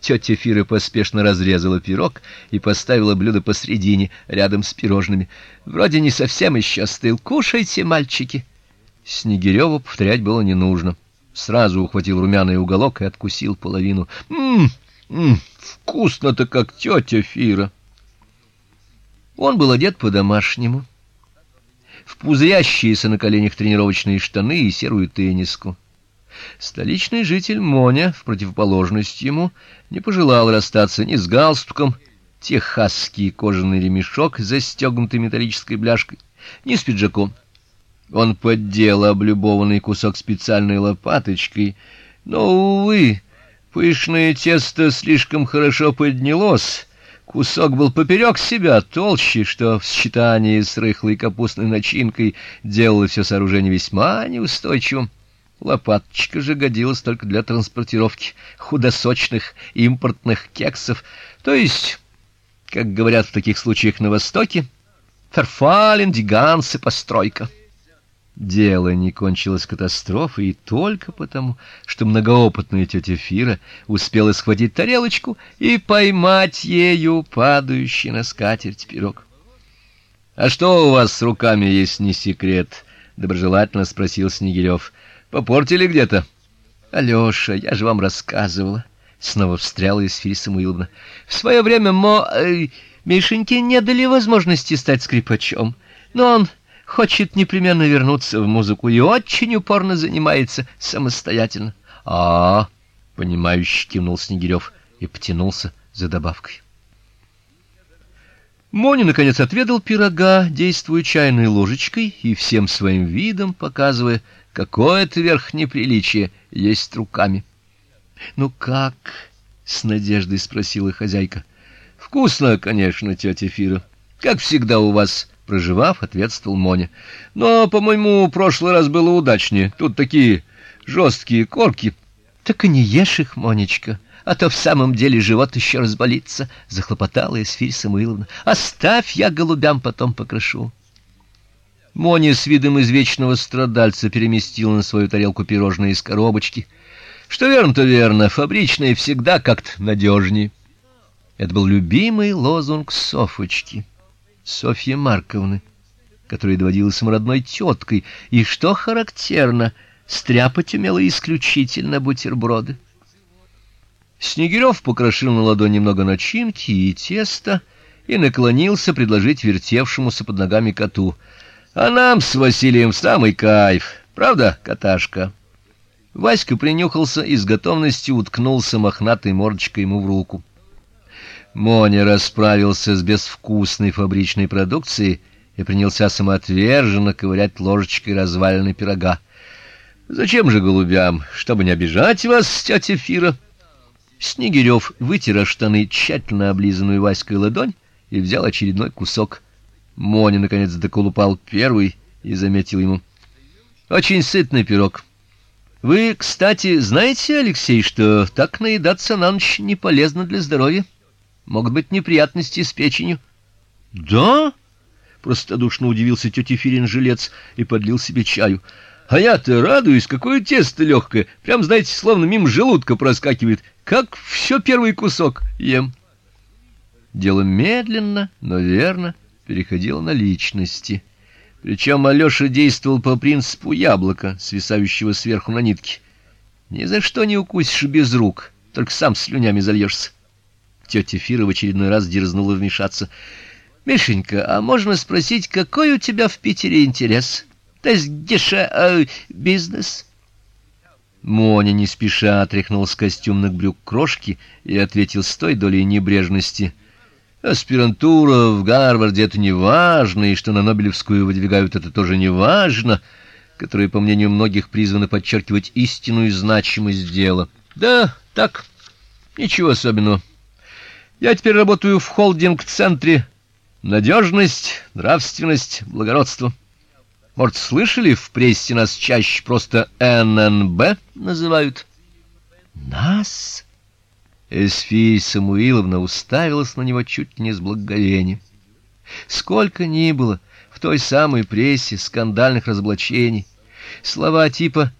Тетя Фира поспешно разрезала пирог и поставила блюдо посредине, рядом с пирожными. Вроде не совсем еще остыл. Кушайте, мальчики. Снегирёву повторять было не нужно. Сразу ухватил румяный уголок и откусил половину. Мм, мм, вкусно-то как тетя Фира. Он был одет по-домашнему. В пузырящиеся на коленях тренировочные штаны и серую тенниску. Столичный житель Моня, в противоположность ему, не пожелал расстаться ни с галстуком, техасский кожаный ремешок, застегнутый металлической бляшкой, ни с пиджаком. Он поддел облюбованный кусок специальной лопаточкой, но увы, пышное тесто слишком хорошо поднялось. Кусок был поперек себя, толще, что в сочетании с рыхлой капустной начинкой делало все сооружение весьма неустойчивым. Лопаточка же годилась только для транспортировки худосочных импортных кексов, то есть, как говорят в таких случаях на Востоке, ферфален дигансы постройка. Дело не кончилось катастрофой и только потому, что многоопытная тетя Фира успела схватить тарелочку и поймать ею падающий на скатерть пирог. А что у вас с руками есть, не секрет, доброжелательно спросил Снегирев. Попортили где-то? Алёша, я же вам рассказывала. Снова встряла Исфирь Самуиловна. В свое время мо э, Мишеньке не дали возможности стать скрипачом, но он хочет непременно вернуться в музыку и очень упорно занимается самостоятельно. А, -а, -а понимающе кивнул Снегирев и потянулся за добавкой. Моня наконец отведал пирога, действуя чайной ложечкой и всем своим видом показывая, какое-то верхнее приличие есть руками. Ну как? с надеждой спросила хозяйка. Вкусно, конечно, тетя Фира. Как всегда у вас, проживав, ответствовал Моня. Но, по-моему, прошлый раз было удачнее. Тут такие жесткие корки. Так и не ешь их, Монечка а то в самом деле живот еще разболится, захлопотала Эсфирь Самуиловна. Оставь, я голубям потом покрошу. Моня с видом извечного страдальца переместила на свою тарелку пирожные из коробочки. Что верно, то верно, фабричные всегда как-то надежнее. Это был любимый лозунг Софочки, Софьи Марковны, которая доводилась ему родной теткой, и что характерно, стряпать умела исключительно бутерброды. Снегирев покрошил на ладонь немного начинки и теста и наклонился предложить вертевшемуся под ногами коту: "А нам с Василием самый кайф, правда, коташка?" Васька принюхался и с готовностью уткнулся мохнатой мордочкой ему в руку. Моня расправился с безвкусной фабричной продукцией и принялся самоотверженно ковырять ложечкой разваленный пирога. Зачем же голубям, чтобы не обижать вас, тетя Фира? Снегирев вытер штаны тщательно облизанную Васькой ладонь и взял очередной кусок. Моня наконец доколупал первый и заметил ему: "Очень сытный пирог. Вы, кстати, знаете, Алексей, что так наедаться на ночь не полезно для здоровья? Могут быть неприятности с печенью". "Да?" простодушно удивился тетя Фирин жилец и подлил себе чаю. А я-то радуюсь, какое тесто легкое, прям, знаете, словно мимо желудка проскакивает, как все первый кусок ем. Дело медленно, но верно переходило на личности. Причем Алёша действовал по принципу яблока, свисающего сверху на нитке. Ни за что не укусишь без рук, только сам слюнями зальешься. Тетя Фира в очередной раз дерзнула вмешаться. Мишенька, а можно спросить, какой у тебя в Питере интерес? То есть где э, бизнес? Моня не спеша отряхнул с костюмных брюк крошки и ответил с той долей небрежности: "Аспирантура в Гарварде это не важно, и что на Нобелевскую выдвигают это тоже не важно, которые, по мнению многих, призваны подчеркивать истинную значимость дела. Да, так. Ничего особенного. Я теперь работаю в холдинг-центре Надежность, нравственность, благородство. Может, слышали, в прессе нас чаще просто ННБ называют? Нас? Эсфия Самуиловна уставилась на него чуть не с благоговением. Сколько ни было в той самой прессе скандальных разоблачений, слова типа